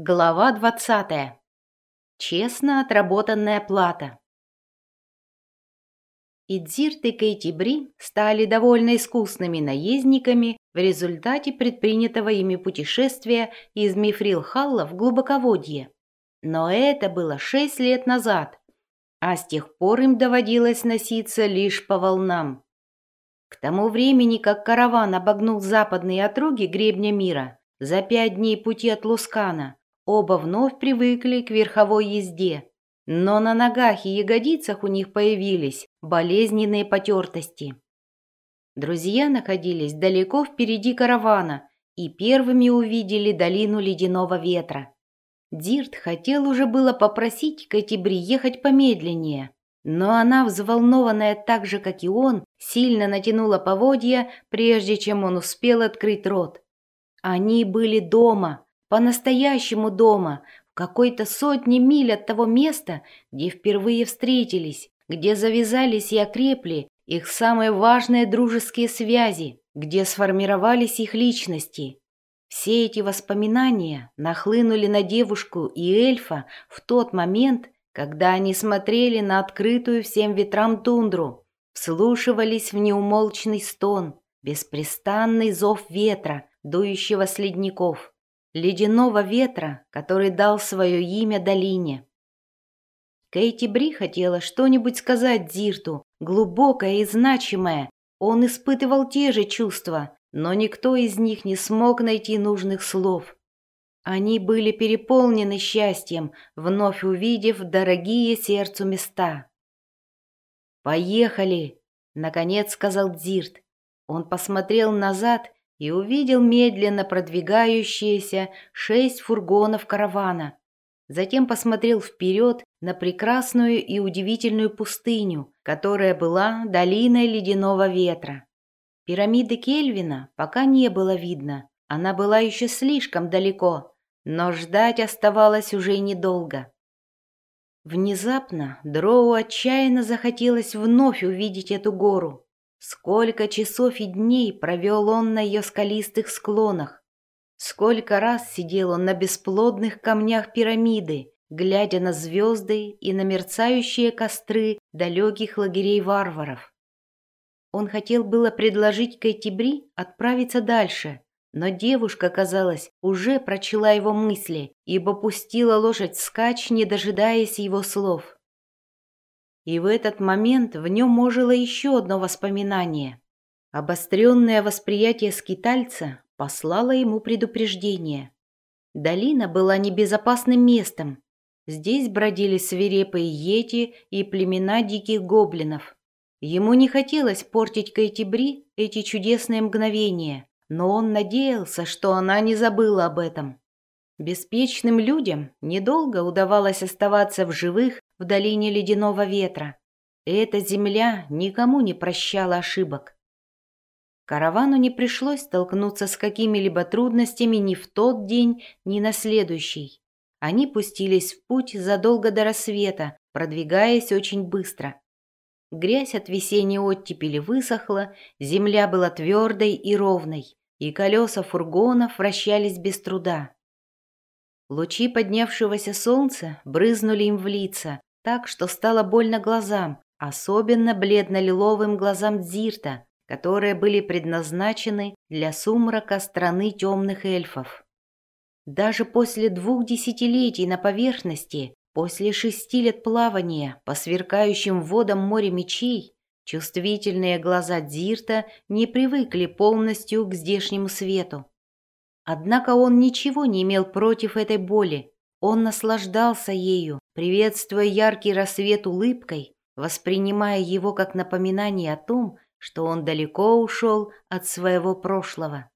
Глава 20. Честно отработанная плата. Идзирт и Кейти Бри стали довольно искусными наездниками в результате предпринятого ими путешествия из Мифрил-Халла в глубоководье. Но это было шесть лет назад, а с тех пор им доводилось носиться лишь по волнам. К тому времени, как караван обогнул западные отроги гребня мира, за пять дней пути от Лускана, Оба вновь привыкли к верховой езде, но на ногах и ягодицах у них появились болезненные потертости. Друзья находились далеко впереди каравана и первыми увидели долину ледяного ветра. Дирт хотел уже было попросить Кэтибри ехать помедленнее, но она, взволнованная так же, как и он, сильно натянула поводья, прежде чем он успел открыть рот. Они были дома, по-настоящему дома, в какой-то сотне миль от того места, где впервые встретились, где завязались и окрепли их самые важные дружеские связи, где сформировались их личности. Все эти воспоминания нахлынули на девушку и эльфа в тот момент, когда они смотрели на открытую всем ветрам тундру, вслушивались в неумолчный стон, беспрестанный зов ветра, дующего с ледников ледяного ветра, который дал свое имя долине. Кейти Бри хотела что-нибудь сказать Дирту, глубокое и значимое. Он испытывал те же чувства, но никто из них не смог найти нужных слов. Они были переполнены счастьем, вновь увидев дорогие сердцу места. «Поехали!» — наконец сказал Дзирт. Он посмотрел назад и увидел медленно продвигающиеся шесть фургонов каравана. Затем посмотрел вперед на прекрасную и удивительную пустыню, которая была долиной ледяного ветра. Пирамиды Кельвина пока не было видно, она была еще слишком далеко, но ждать оставалось уже недолго. Внезапно Дроу отчаянно захотелось вновь увидеть эту гору. Сколько часов и дней провел он на ее скалистых склонах. Сколько раз сидел он на бесплодных камнях пирамиды, глядя на звезды и на мерцающие костры далеких лагерей варваров. Он хотел было предложить Кэтибри отправиться дальше, но девушка, казалось, уже прочла его мысли, ибо пустила лошадь скач, не дожидаясь его слов. И в этот момент в нем ожило еще одно воспоминание. Обостренное восприятие скитальца послало ему предупреждение. Долина была небезопасным местом. Здесь бродили свирепые йети и племена диких гоблинов. Ему не хотелось портить Кайтибри эти чудесные мгновения, но он надеялся, что она не забыла об этом. Беспечным людям недолго удавалось оставаться в живых в долине ледяного ветра. Эта земля никому не прощала ошибок. Каравану не пришлось столкнуться с какими-либо трудностями ни в тот день, ни на следующий. Они пустились в путь задолго до рассвета, продвигаясь очень быстро. Грязь от весенней оттепели высохла, земля была твердой и ровной, и колеса фургонов вращались без труда. Лучи поднявшегося солнца брызнули им в лица, так что стало больно глазам, особенно бледно-лиловым глазам Дзирта, которые были предназначены для сумрака страны темных эльфов. Даже после двух десятилетий на поверхности, после шести лет плавания по сверкающим водам моря мечей, чувствительные глаза Дзирта не привыкли полностью к здешнему свету. Однако он ничего не имел против этой боли, он наслаждался ею, приветствуя яркий рассвет улыбкой, воспринимая его как напоминание о том, что он далеко ушел от своего прошлого.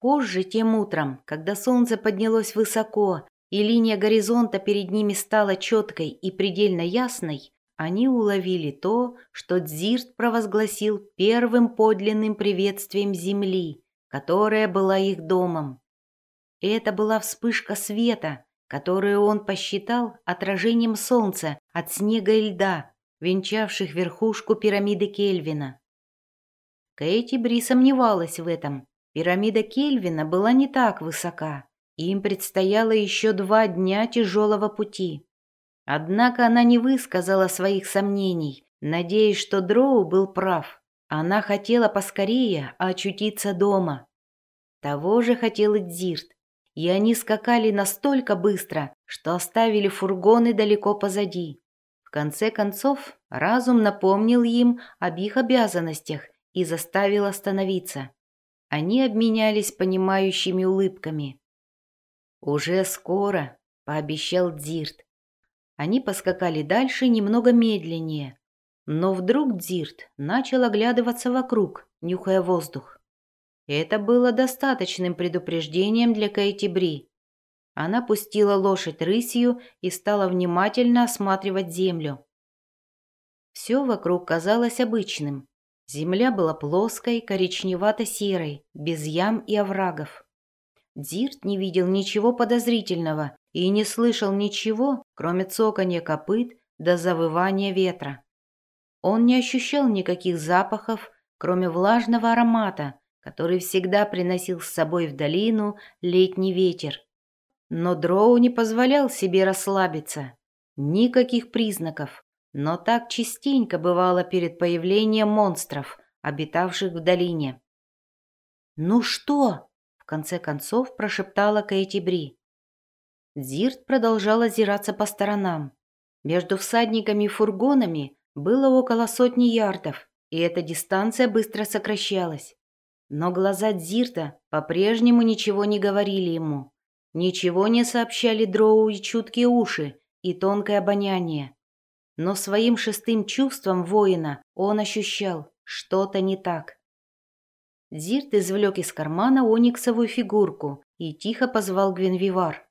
Позже, тем утром, когда солнце поднялось высоко и линия горизонта перед ними стала четкой и предельно ясной, они уловили то, что Дзирт провозгласил первым подлинным приветствием земли, которая была их домом. Это была вспышка света, которую он посчитал отражением солнца от снега и льда, венчавших верхушку пирамиды Кельвина. Кэти Бри сомневалась в этом. Пирамида Кельвина была не так высока, Им предстояло еще два дня тяжелого пути. Однако она не высказала своих сомнений, надеясь, что Дроу был прав. Она хотела поскорее очутиться дома. Того же хотел и Дзирт, и они скакали настолько быстро, что оставили фургоны далеко позади. В конце концов, разум напомнил им об их обязанностях и заставил остановиться. Они обменялись понимающими улыбками. «Уже скоро», — пообещал Дзирт. Они поскакали дальше немного медленнее, но вдруг Дзирт начал оглядываться вокруг, нюхая воздух. Это было достаточным предупреждением для Кейти Бри. Она пустила лошадь рысью и стала внимательно осматривать землю. Все вокруг казалось обычным. Земля была плоской, коричневато-серой, без ям и оврагов. Дирт не видел ничего подозрительного и не слышал ничего, кроме цоканья копыт до завывания ветра. Он не ощущал никаких запахов, кроме влажного аромата, который всегда приносил с собой в долину летний ветер. Но Дроу не позволял себе расслабиться. Никаких признаков, но так частенько бывало перед появлением монстров, обитавших в долине. «Ну что?» — в конце концов прошептала Бри. Зирт продолжал озираться по сторонам. Между всадниками и фургонами было около сотни ярдов, и эта дистанция быстро сокращалась. Но глаза Дзирта по-прежнему ничего не говорили ему. Ничего не сообщали дроу и чуткие уши, и тонкое обоняние но своим шестым чувством воина он ощущал, что-то не так. Зирт извлек из кармана ониксовую фигурку и тихо позвал Гвинвивар.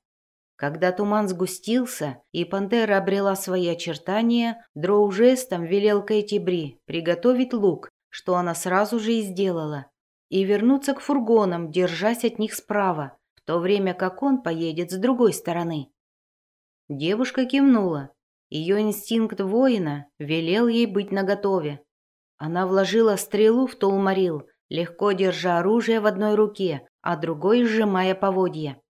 Когда туман сгустился и пантера обрела свои очертания, Дроу жестом велел Кэти приготовить лук, что она сразу же и сделала, и вернуться к фургонам, держась от них справа, в то время как он поедет с другой стороны. Девушка кивнула ее инстинкт воина велел ей быть наготове. Она вложила стрелу в Толмарил, легко держа оружие в одной руке, а другой сжимая поводья.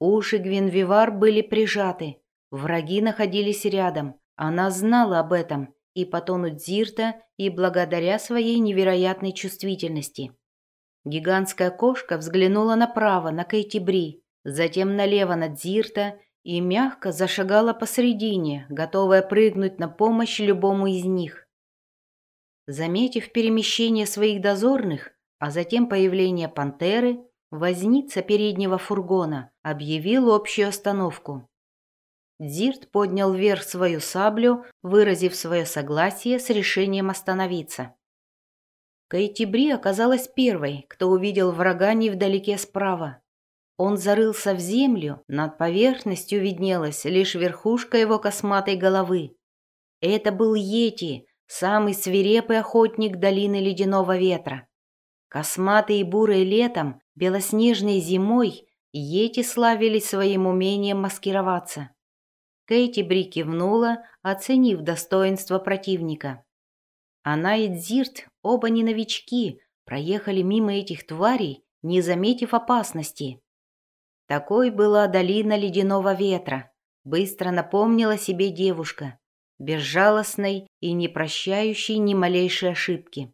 Уши Гвинвивар были прижаты, враги находились рядом. Она знала об этом и по тону Дзирта, и благодаря своей невероятной чувствительности. Гигантская кошка взглянула направо на Кейтибри, затем налево на Дзирта и мягко зашагала посредине, готовая прыгнуть на помощь любому из них. Заметив перемещение своих дозорных, а затем появление пантеры, возница переднего фургона объявил общую остановку. Дзирт поднял вверх свою саблю, выразив свое согласие с решением остановиться. Кайтибри оказалась первой, кто увидел врага невдалеке справа. Он зарылся в землю, над поверхностью виднелась лишь верхушка его косматой головы. Это был Йети, самый свирепый охотник долины ледяного ветра. Косматые и бурые летом, белоснежные зимой, Йети славились своим умением маскироваться. Кейти Бри кивнула, оценив достоинство противника. Она и Дзирт, оба не новички, проехали мимо этих тварей, не заметив опасности. Такой была долина ледяного ветра, быстро напомнила себе девушка, безжалостной и не прощающей ни малейшей ошибки.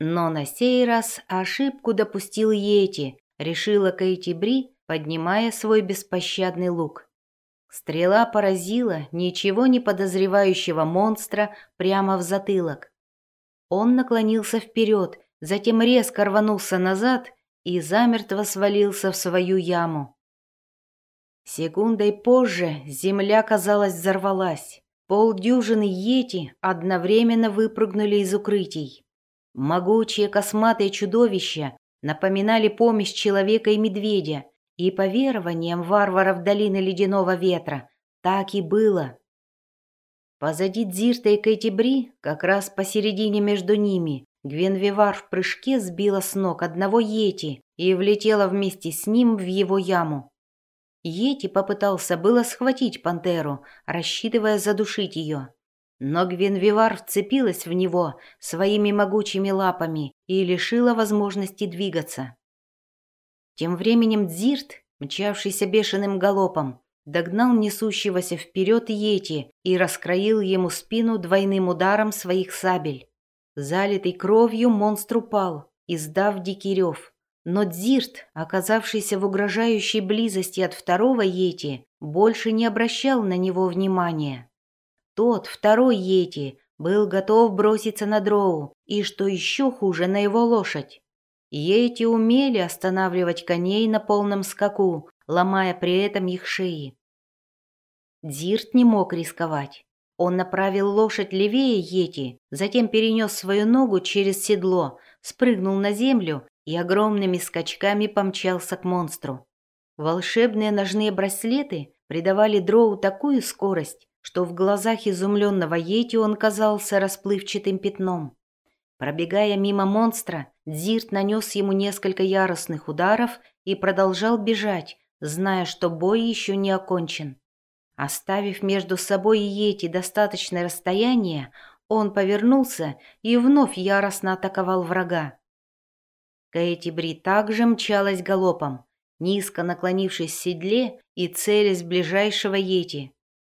Но на сей раз ошибку допустил Йети, решила Кейти Бри, поднимая свой беспощадный лук. Стрела поразила ничего не подозревающего монстра прямо в затылок. Он наклонился вперед, затем резко рванулся назад и замертво свалился в свою яму. Секундой позже земля, казалось, взорвалась. Полдюжины йети одновременно выпрыгнули из укрытий. Могучие косматые чудовища напоминали помесь человека и медведя, и по верованиям варваров долины ледяного ветра так и было. Позади Дзирта и Кайтибри, как раз посередине между ними, Гвенвивар в прыжке сбила с ног одного Йети и влетела вместе с ним в его яму. Йети попытался было схватить пантеру, рассчитывая задушить ее. Но Гвенвивар вцепилась в него своими могучими лапами и лишила возможности двигаться. Тем временем Дзирт, мчавшийся бешеным галопом, догнал несущегося вперед Йети и раскроил ему спину двойным ударом своих сабель. Залитый кровью монстр упал, издав дикий рев. Но Дзирт, оказавшийся в угрожающей близости от второго Йети, больше не обращал на него внимания. Тот, второй Йети, был готов броситься на дроу и, что еще хуже, на его лошадь. Йети умели останавливать коней на полном скаку, ломая при этом их шеи. Дзирт не мог рисковать. Он направил лошадь левее Йети, затем перенес свою ногу через седло, спрыгнул на землю и огромными скачками помчался к монстру. Волшебные ножные браслеты придавали дроу такую скорость, что в глазах изумленного Йети он казался расплывчатым пятном. Пробегая мимо монстра, Дзирт нанес ему несколько яростных ударов и продолжал бежать, зная, что бой еще не окончен. Оставив между собой и Йети достаточное расстояние, он повернулся и вновь яростно атаковал врага. Кэти Бри также мчалась галопом, низко наклонившись в седле и целясь ближайшего Йети.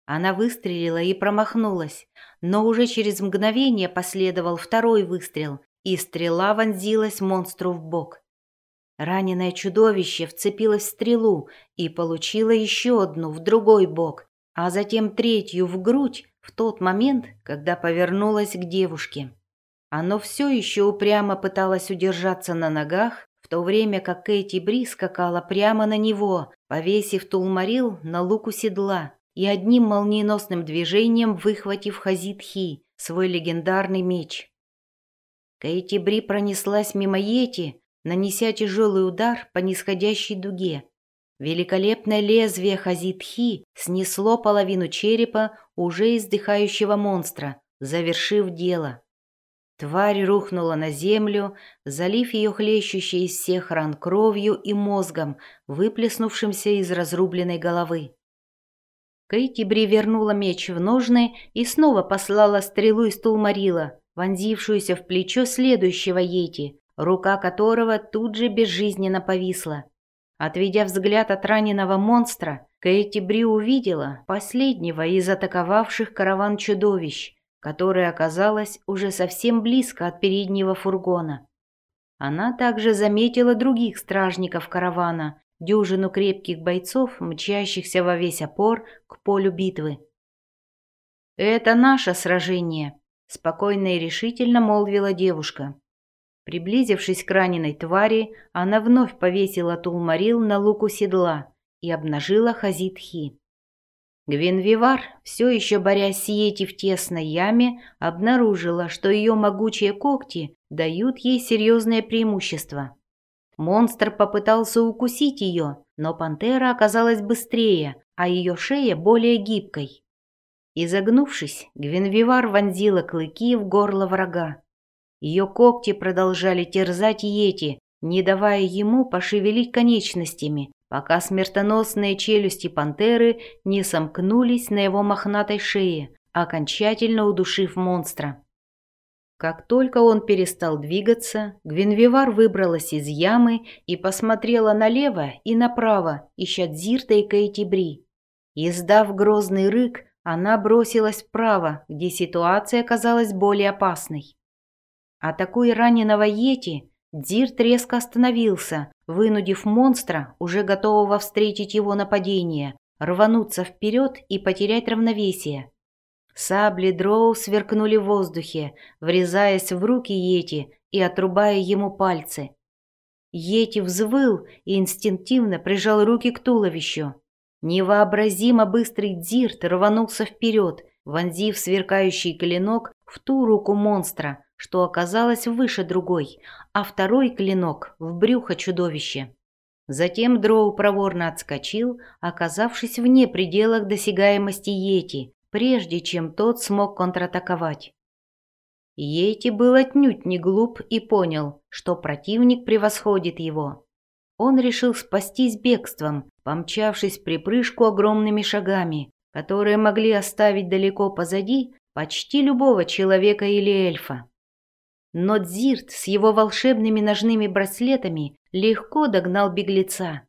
Она выстрелила и промахнулась, но уже через мгновение последовал второй выстрел, и стрела вонзилась монстру в бок. Раненое чудовище вцепилось в стрелу и получило еще одну в другой бок, а затем третью в грудь в тот момент, когда повернулось к девушке. Оно все еще упрямо пыталось удержаться на ногах, в то время как Кэти Бри скакала прямо на него, повесив тулмарил на луку седла и одним молниеносным движением выхватив Хазитхи, свой легендарный меч. Кэти Бри пронеслась мимо Йети, нанеся тяжелый удар по нисходящей дуге. Великолепное лезвие Хазитхи снесло половину черепа уже издыхающего монстра, завершив дело. Тварь рухнула на землю, залив ее хлещущей из всех ран кровью и мозгом, выплеснувшимся из разрубленной головы. Кейтибри вернула меч в ножны и снова послала стрелу из Тулмарила, вонзившуюся в плечо следующего Йети, рука которого тут же безжизненно повисла. Отведя взгляд от раненого монстра, Кэти увидела последнего из атаковавших караван чудовищ, которое оказалось уже совсем близко от переднего фургона. Она также заметила других стражников каравана, дюжину крепких бойцов, мчащихся во весь опор к полю битвы. «Это наше сражение», — спокойно и решительно молвила девушка. Приблизившись к раненой твари, она вновь повесила тулмарил на луку седла и обнажила Хазитхи. Гвинвивар, все еще борясь с Йети в тесной яме, обнаружила, что ее могучие когти дают ей серьезное преимущество. Монстр попытался укусить ее, но пантера оказалась быстрее, а ее шея более гибкой. Изогнувшись, Гвинвивар вонзила клыки в горло врага. Ее когти продолжали терзать Йети, не давая ему пошевелить конечностями, пока смертоносные челюсти пантеры не сомкнулись на его мохнатой шее, окончательно удушив монстра. Как только он перестал двигаться, Гвинвивар выбралась из ямы и посмотрела налево и направо, ища Дзирта и Кейтибри. Издав грозный рык, она бросилась вправо, где ситуация казалась более опасной. Атакуя раненого Йети, Дзирт резко остановился, вынудив монстра, уже готового встретить его нападение, рвануться вперед и потерять равновесие. Сабли дроу сверкнули в воздухе, врезаясь в руки Йети и отрубая ему пальцы. Йети взвыл и инстинктивно прижал руки к туловищу. Невообразимо быстрый дзирт рванулся вперед, вонзив сверкающий клинок в ту руку монстра, что оказалось выше другой, а второй клинок в брюхо чудовища. Затем Дроу проворно отскочил, оказавшись вне пределах досягаемости Йети, прежде чем тот смог контратаковать. Йети был отнюдь не глуп и понял, что противник превосходит его. Он решил спастись бегством, помчавшись в припрыжку огромными шагами, которые могли оставить далеко позади почти любого человека или эльфа. но Дзирт с его волшебными ножными браслетами легко догнал беглеца.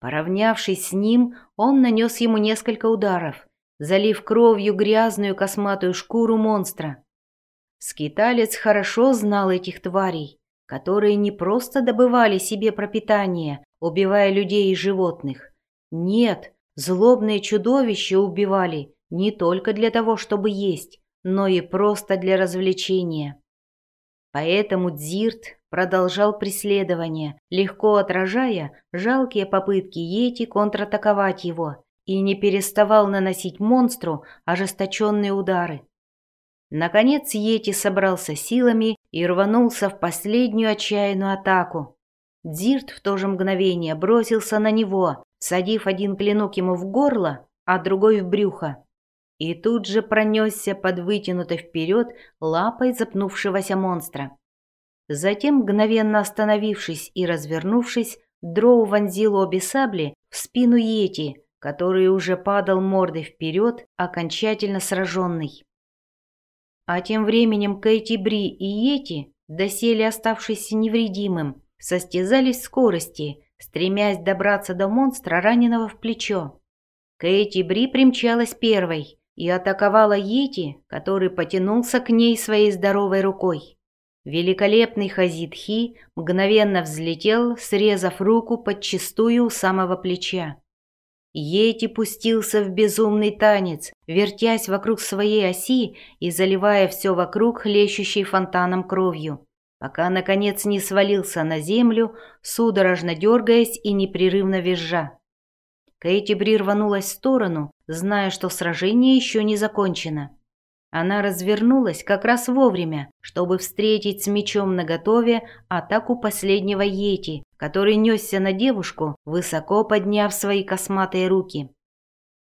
Поравнявшись с ним, он нанес ему несколько ударов, залив кровью грязную косматую шкуру монстра. Скиталец хорошо знал этих тварей, которые не просто добывали себе пропитание, убивая людей и животных. Нет, злобные чудовища убивали не только для того, чтобы есть, но и просто для развлечения. Поэтому Дзирт продолжал преследование, легко отражая жалкие попытки Йети контратаковать его, и не переставал наносить монстру ожесточенные удары. Наконец Йети собрался силами и рванулся в последнюю отчаянную атаку. Дзирт в то же мгновение бросился на него, садив один клинок ему в горло, а другой в брюхо и тут же пронесся под вытянутой вперед лапой запнувшегося монстра. Затем, мгновенно остановившись и развернувшись, Дроу вонзил обе сабли в спину Йети, который уже падал мордой вперед, окончательно сраженный. А тем временем Кэти Бри и Йети, доселе оставшись невредимым, состязались в скорости, стремясь добраться до монстра, раненого в плечо. Кэти Бри примчалась первой, и атаковала Йети, который потянулся к ней своей здоровой рукой. Великолепный Хазидхи мгновенно взлетел, срезав руку подчистую у самого плеча. Йети пустился в безумный танец, вертясь вокруг своей оси и заливая все вокруг хлещущей фонтаном кровью, пока, наконец, не свалился на землю, судорожно дергаясь и непрерывно визжа. Кэти Бри рванулась в сторону, зная, что сражение еще не закончено. Она развернулась как раз вовремя, чтобы встретить с мечом наготове атаку последнего Йети, который несся на девушку, высоко подняв свои косматые руки.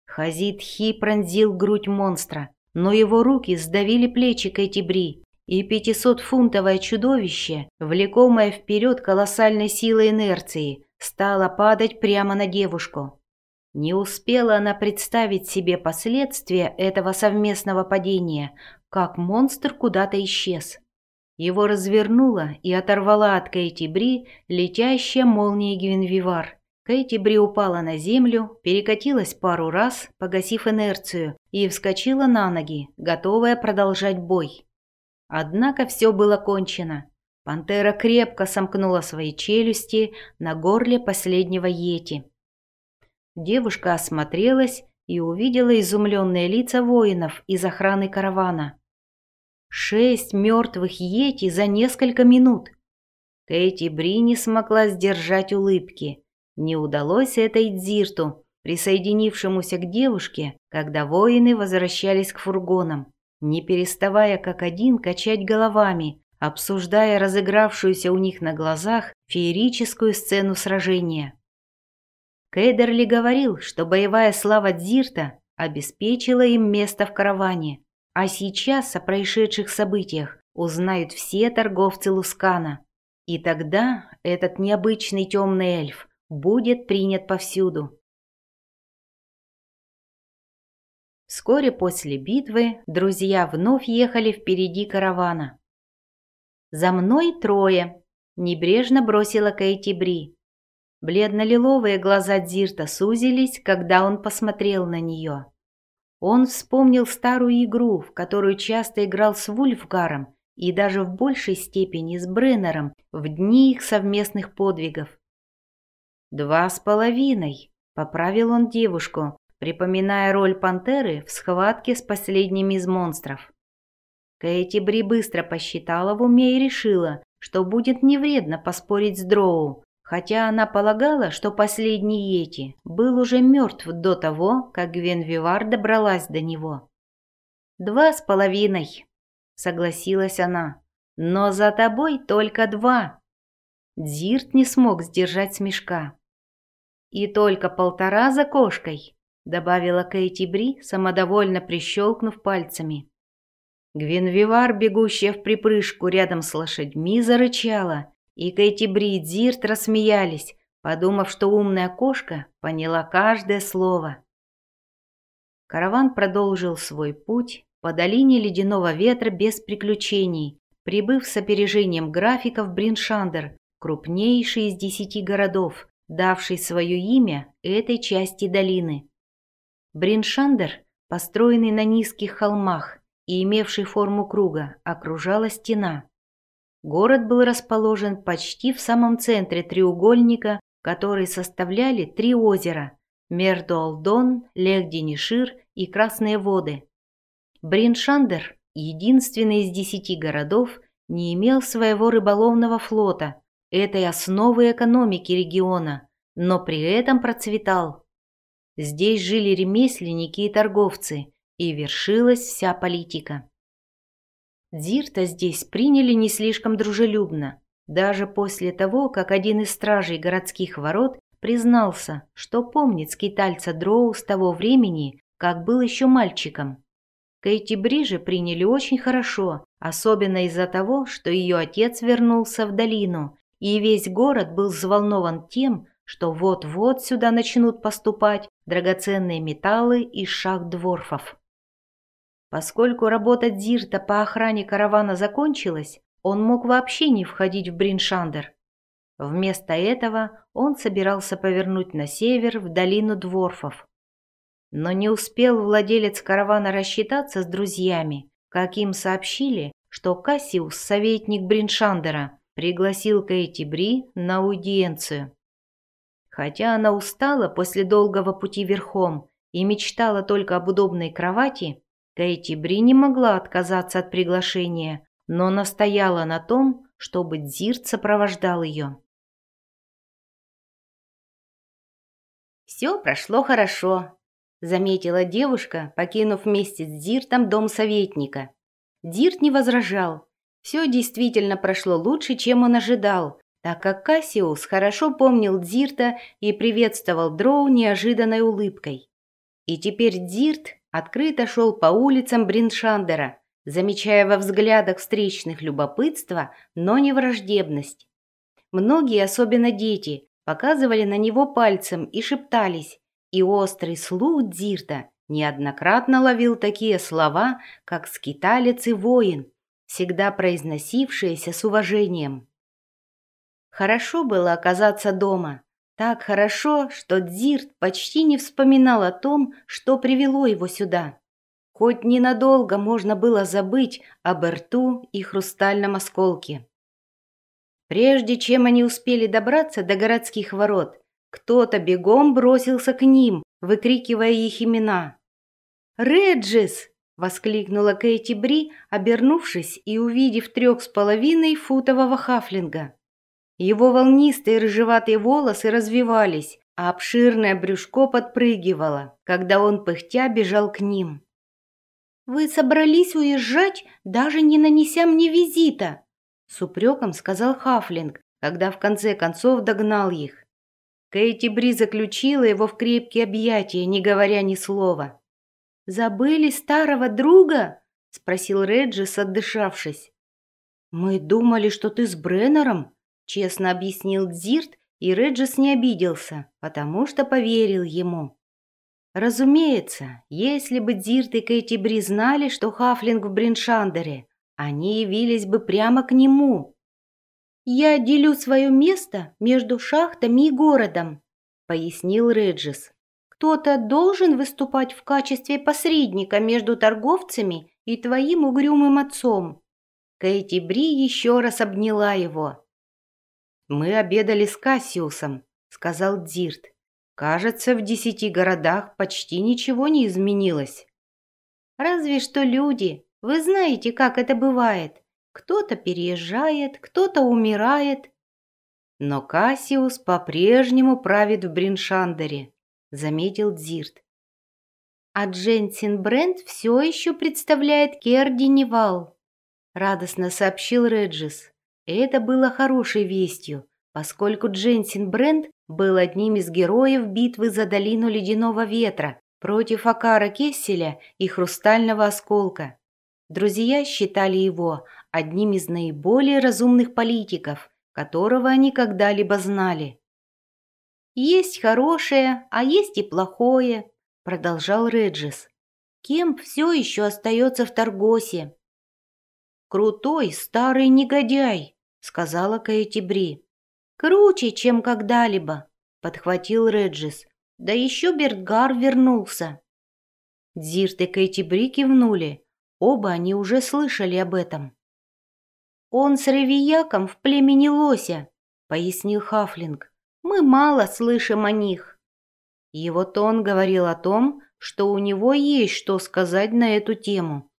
Хазид Хи пронзил грудь монстра, но его руки сдавили плечи Кэти Бри, и пятисотфунтовое чудовище, влекомое вперед колоссальной силой инерции, стало падать прямо на девушку. Не успела она представить себе последствия этого совместного падения, как монстр куда-то исчез. Его развернула и оторвала от Кейти Бри летящая молния Гвинвивар. Кейти Бри упала на землю, перекатилась пару раз, погасив инерцию, и вскочила на ноги, готовая продолжать бой. Однако все было кончено. Пантера крепко сомкнула свои челюсти на горле последнего Йети. Девушка осмотрелась и увидела изумленные лица воинов из охраны каравана. Шесть мертвых йети за несколько минут. Кэти Бри не смогла сдержать улыбки. Не удалось этой Дзирту, присоединившемуся к девушке, когда воины возвращались к фургонам, не переставая как один качать головами, обсуждая разыгравшуюся у них на глазах феерическую сцену сражения. Кейдерли говорил, что боевая слава Дзирта обеспечила им место в караване, а сейчас о происшедших событиях узнают все торговцы Лускана. И тогда этот необычный темный эльф будет принят повсюду. Вскоре после битвы друзья вновь ехали впереди каравана. «За мной трое», — небрежно бросила Кейти Бри. Бледно-лиловые глаза Дзирта сузились, когда он посмотрел на нее. Он вспомнил старую игру, в которую часто играл с Вульфгаром и даже в большей степени с Бреннером в дни их совместных подвигов. «Два с половиной», — поправил он девушку, припоминая роль пантеры в схватке с последним из монстров. Кэти Бри быстро посчитала в уме и решила, что будет невредно поспорить с Дроу, хотя она полагала, что последний Йети был уже мертв до того, как Гвенвивар добралась до него. «Два с половиной», — согласилась она, — «но за тобой только два». Дзирт не смог сдержать смешка. «И только полтора за кошкой», — добавила Кейти Бри, самодовольно прищелкнув пальцами. Гвенвивар, бегущая в припрыжку рядом с лошадьми, зарычала и Кэти Бри и рассмеялись, подумав, что умная кошка поняла каждое слово. Караван продолжил свой путь по долине ледяного ветра без приключений, прибыв с опережением графиков Бриншандер, крупнейший из десяти городов, давший свое имя этой части долины. Бриншандер, построенный на низких холмах и имевший форму круга, окружала стена. Город был расположен почти в самом центре треугольника, который составляли три озера – Мердуалдон, Лехденишир и Красные воды. Бриншандер, единственный из десяти городов, не имел своего рыболовного флота, этой основы экономики региона, но при этом процветал. Здесь жили ремесленники и торговцы, и вершилась вся политика. Дзирта здесь приняли не слишком дружелюбно, даже после того, как один из стражей городских ворот признался, что помнит скитальца Дроу с того времени, как был еще мальчиком. Кейти Бриже приняли очень хорошо, особенно из-за того, что ее отец вернулся в долину, и весь город был взволнован тем, что вот-вот сюда начнут поступать драгоценные металлы из шахт дворфов. Поскольку работа Дзирта по охране каравана закончилась, он мог вообще не входить в Бриншандер. Вместо этого он собирался повернуть на север в долину Дворфов. Но не успел владелец каравана рассчитаться с друзьями, как им сообщили, что Кассиус, советник Бриншандера, пригласил Кейти Бри на аудиенцию. Хотя она устала после долгого пути верхом и мечтала только об удобной кровати, Бри не могла отказаться от приглашения, но настояла на том, чтобы Дзирт сопровождал ее. «Все прошло хорошо», — заметила девушка, покинув вместе с Дзиртом дом советника. Дзирт не возражал. Все действительно прошло лучше, чем он ожидал, так как Кассиус хорошо помнил Дзирта и приветствовал Дроу неожиданной улыбкой. И теперь Дзирт открыто шел по улицам Бриншандера, замечая во взглядах встречных любопытство, но не враждебность. Многие, особенно дети, показывали на него пальцем и шептались, и острый слух Дзирта неоднократно ловил такие слова, как «скиталец» и «воин», всегда произносившиеся с уважением. Хорошо было оказаться дома, так хорошо, что Дзирт почти не вспоминал о том, что привело его сюда. Хоть ненадолго можно было забыть об рту и хрустальном осколке. Прежде чем они успели добраться до городских ворот, кто-то бегом бросился к ним, выкрикивая их имена. «Реджис!» — воскликнула Кейти Бри, обернувшись и увидев трех с половиной футового хафлинга. Его волнистые рыжеватые волосы развивались, а обширное брюшко подпрыгивало, когда он пыхтя бежал к ним. «Вы собрались уезжать, даже не нанеся мне визита?» С упреком сказал Хафлинг, когда в конце концов догнал их. Кейти Бри заключила его в крепкие объятия, не говоря ни слова. «Забыли старого друга?» — спросил Реджис, отдышавшись. «Мы думали, что ты с Бреннером», Честно объяснил Дзирт, и Реджис не обиделся, потому что поверил ему. Разумеется, если бы Дзирт и Кэти Бри знали, что Хафлинг в Бриншандере, они явились бы прямо к нему. «Я делю свое место между шахтами и городом», — пояснил Реджис. «Кто-то должен выступать в качестве посредника между торговцами и твоим угрюмым отцом». Кэти Бри еще раз обняла его. «Мы обедали с Кассиусом», — сказал Дзирт. «Кажется, в десяти городах почти ничего не изменилось». «Разве что люди. Вы знаете, как это бывает. Кто-то переезжает, кто-то умирает». «Но Кассиус по-прежнему правит в Бриншандере», — заметил Дзирт. «А Дженсин Брент все еще представляет Кердиневал», — радостно сообщил Реджис. Это было хорошей вестью, поскольку Дженсин Брент был одним из героев битвы за долину Ледяного Ветра против Акара Кесселя и Хрустального Осколка. Друзья считали его одним из наиболее разумных политиков, которого они когда-либо знали. «Есть хорошее, а есть и плохое», — продолжал Реджис. «Кемп все еще остается в Таргосе, крутой старый негодяй», — сказала Кэти Бри. «Круче, чем когда-либо», — подхватил Реджис. «Да еще Бертгар вернулся». Дзирт и Кэти Бри кивнули. Оба они уже слышали об этом. «Он с Ревияком в племени Лося», — пояснил Хафлинг. «Мы мало слышим о них». Его тон говорил о том, что у него есть что сказать на эту тему.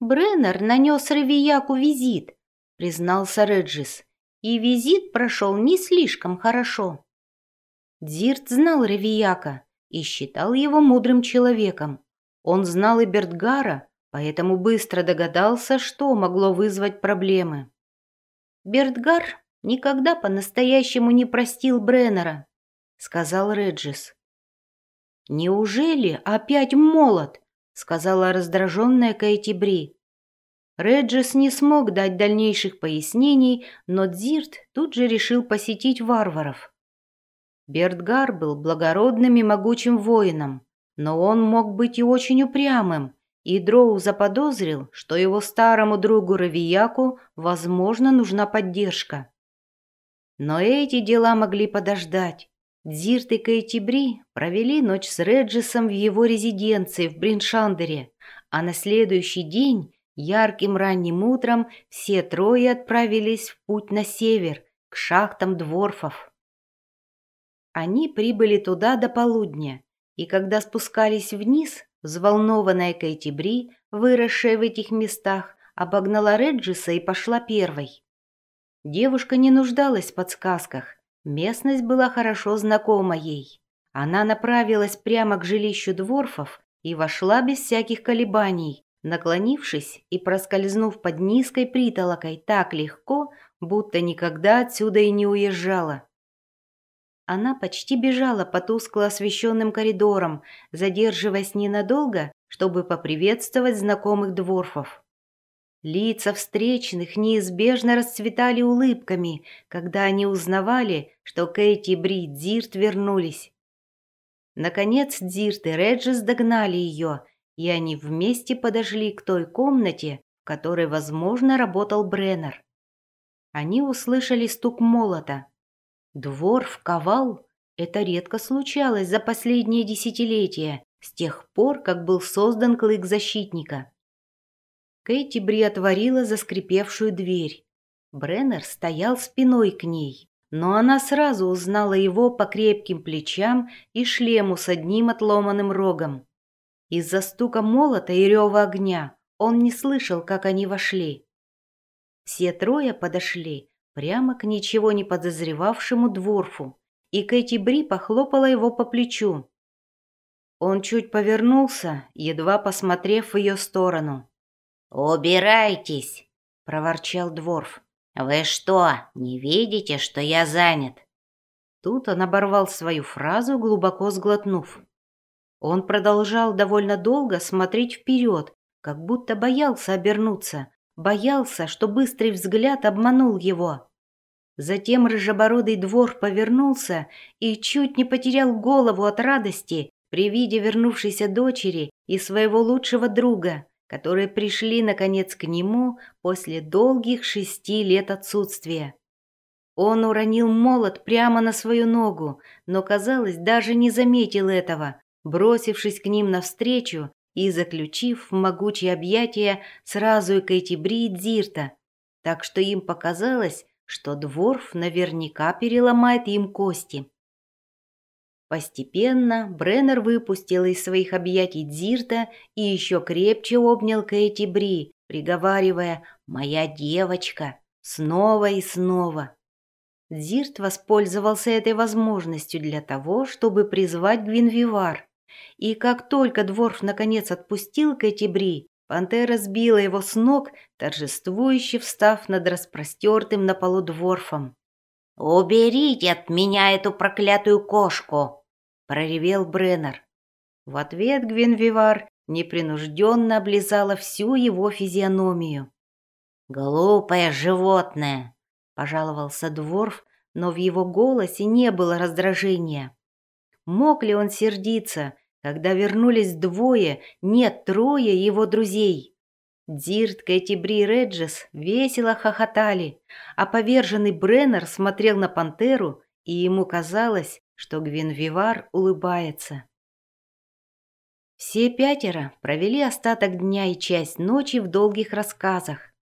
«Бреннер нанес Ревияку визит», — признался Реджис, «и визит прошел не слишком хорошо». Дзирт знал Ревияка и считал его мудрым человеком. Он знал и Бертгара, поэтому быстро догадался, что могло вызвать проблемы. «Бертгар никогда по-настоящему не простил Бреннера», — сказал Реджис. «Неужели опять молот?» — сказала раздраженная Кэти Бри. Реджис не смог дать дальнейших пояснений, но Дзирт тут же решил посетить варваров. Бертгар был благородным и могучим воином, но он мог быть и очень упрямым, и Дроу заподозрил, что его старому другу Равияку, возможно, нужна поддержка. Но эти дела могли подождать. Дзирт и Кейтибри провели ночь с Реджисом в его резиденции в Бриншандере, а на следующий день, ярким ранним утром, все трое отправились в путь на север, к шахтам дворфов. Они прибыли туда до полудня, и когда спускались вниз, Взволнованная Кэти Бри, выросшая в этих местах, обогнала Реджиса и пошла первой. Девушка не нуждалась в подсказках, местность была хорошо знакома ей. Она направилась прямо к жилищу дворфов и вошла без всяких колебаний, наклонившись и проскользнув под низкой притолокой так легко, будто никогда отсюда и не уезжала. Она почти бежала по тускло освещенным коридорам, задерживаясь ненадолго, чтобы поприветствовать знакомых дворфов. Лица встречных неизбежно расцветали улыбками, когда они узнавали, что Кейти и Бри Дзирт вернулись. Наконец Дзирт и Реджис догнали ее, и они вместе подошли к той комнате, в которой, возможно, работал Бреннер. Они услышали стук молота, Дворф ковал – это редко случалось за последние десятилетия, с тех пор, как был создан клык защитника. Кэти Бри отворила заскрипевшую дверь. Бреннер стоял спиной к ней, но она сразу узнала его по крепким плечам и шлему с одним отломанным рогом. Из-за стука молота и рева огня он не слышал, как они вошли. Все трое подошли прямо к ничего не подозревавшему дворфу, и Кэти Бри похлопала его по плечу. Он чуть повернулся, едва посмотрев в ее сторону. «Убирайтесь!» — проворчал дворф. «Вы что, не видите, что я занят?» Тут он оборвал свою фразу, глубоко сглотнув. Он продолжал довольно долго смотреть вперед, как будто боялся обернуться, Боялся, что быстрый взгляд обманул его. Затем рыжебородый двор повернулся и чуть не потерял голову от радости при виде вернувшейся дочери и своего лучшего друга, которые пришли, наконец, к нему после долгих шести лет отсутствия. Он уронил молот прямо на свою ногу, но, казалось, даже не заметил этого, бросившись к ним навстречу и заключив в могучие объятия сразу и Кэтибри и Дзирта, так что им показалось, что Дворф наверняка переломает им кости. Постепенно Бреннер выпустил из своих объятий Дзирта и еще крепче обнял Кэти приговаривая «Моя девочка!» снова и снова. Дзирт воспользовался этой возможностью для того, чтобы призвать Гвинвивар, и как только Дворф наконец отпустил Кэти Бри, пантера сбила его с ног, торжествующе встав над распростертым на полу Дворфом. «Уберите от меня эту проклятую кошку!» — проревел Бреннер. В ответ Гвинвивар непринужденно облизала всю его физиономию. «Глупое животное!» — пожаловался Дворф, но в его голосе не было раздражения. Мог ли он сердиться, когда вернулись двое, нет, трое его друзей. Дирт, Кэти Бри и Реджес весело хохотали, а поверженный Бреннер смотрел на пантеру, и ему казалось, что Гвинвивар улыбается. Все пятеро провели остаток дня и часть ночи в долгих рассказах.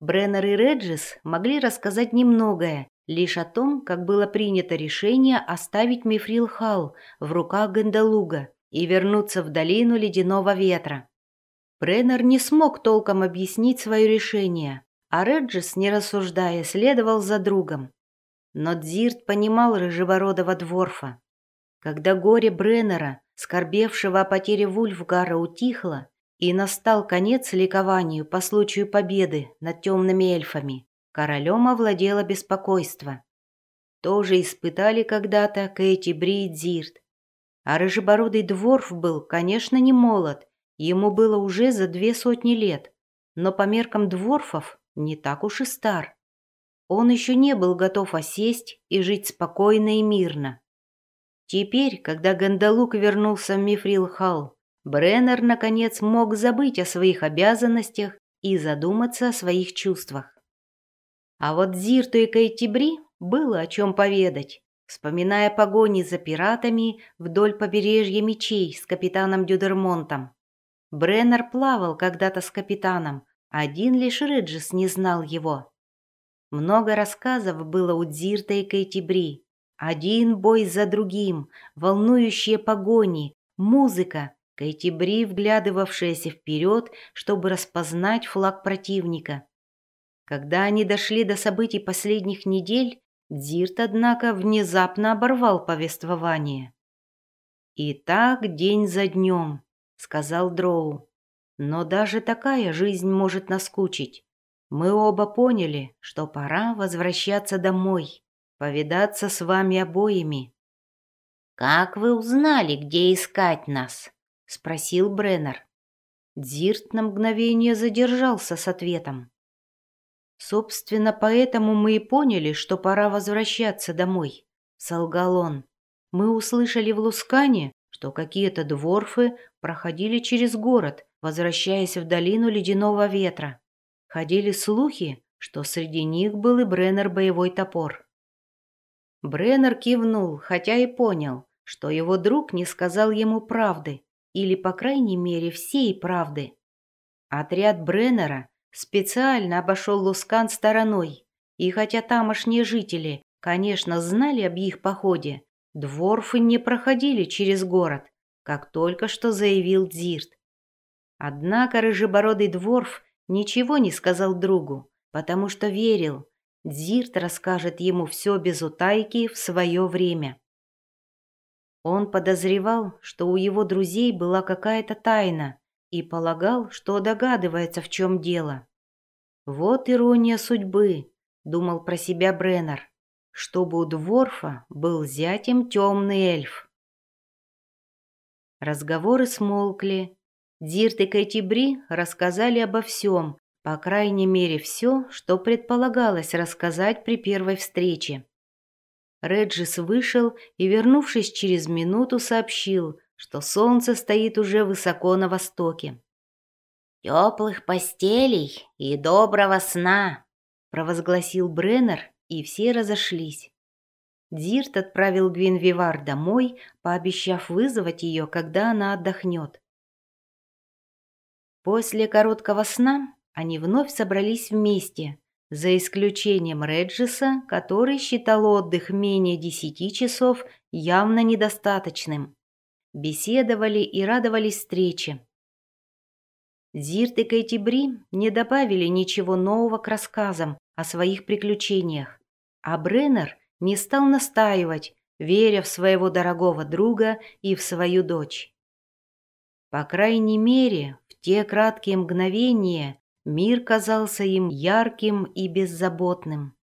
Бреннер и Реджис могли рассказать немногое, лишь о том, как было принято решение оставить Мифрил Халл в руках Гандалуга и вернуться в долину ледяного ветра. Бреннер не смог толком объяснить свое решение, а Реджис, не рассуждая, следовал за другом. Но Дзирт понимал рыжебородого дворфа. Когда горе Бреннера, скорбевшего о потере Вульфгара, утихло, и настал конец ликованию по случаю победы над темными эльфами. Королем овладело беспокойство. Тоже испытали когда-то Кэти Бри и Дзирт. А рыжебородый дворф был, конечно, не молод, ему было уже за две сотни лет, но по меркам дворфов не так уж и стар. Он еще не был готов осесть и жить спокойно и мирно. Теперь, когда Гандалук вернулся в Мифрилхал, Бреннер, наконец, мог забыть о своих обязанностях и задуматься о своих чувствах. А вот Зирту и Кайтибри было о чем поведать, вспоминая погони за пиратами вдоль побережья мечей с капитаном Дюдермонтом. Бреннер плавал когда-то с капитаном, один лишь Реджис не знал его. Много рассказов было у Дзирта и Кейтибри. Один бой за другим, волнующие погони, музыка, Кэти Бри, вглядывавшаяся вперед, чтобы распознать флаг противника. Когда они дошли до событий последних недель, Дзирт, однако, внезапно оборвал повествование. «И так день за днем», — сказал Дроу. «Но даже такая жизнь может наскучить. Мы оба поняли, что пора возвращаться домой, повидаться с вами обоими». «Как вы узнали, где искать нас?» — спросил Бреннер. Дзирт на мгновение задержался с ответом. «Собственно, поэтому мы и поняли, что пора возвращаться домой», — солгал он. «Мы услышали в Лускане, что какие-то дворфы проходили через город, возвращаясь в долину ледяного ветра. Ходили слухи, что среди них был и Бреннер боевой топор». Бреннер кивнул, хотя и понял, что его друг не сказал ему правды, или, по крайней мере, всей правды. Отряд Бреннера специально обошел Лускан стороной, и хотя тамошние жители, конечно, знали об их походе, дворфы не проходили через город, как только что заявил Дзирт. Однако рыжебородый дворф ничего не сказал другу, потому что верил, Дзирт расскажет ему все без утайки в свое время. Он подозревал, что у его друзей была какая-то тайна и полагал, что догадывается, в чем дело. «Вот ирония судьбы», — думал про себя Бреннер, чтобы у Дворфа был зятем темный эльф. Разговоры смолкли. Дирт и Кэтибри рассказали обо всем, по крайней мере, все, что предполагалось рассказать при первой встрече. Реджис вышел и, вернувшись через минуту, сообщил, что солнце стоит уже высоко на востоке. «Теплых постелей и доброго сна!» — провозгласил Бреннер, и все разошлись. Дирт отправил Гвинвивар домой, пообещав вызвать ее, когда она отдохнет. После короткого сна они вновь собрались вместе, за исключением Реджиса, который считал отдых менее десяти часов явно недостаточным. Беседовали и радовались встрече. Зирт и Кэти не добавили ничего нового к рассказам о своих приключениях, а Бреннер не стал настаивать, веря в своего дорогого друга и в свою дочь. По крайней мере, в те краткие мгновения, Мир казался им ярким и беззаботным.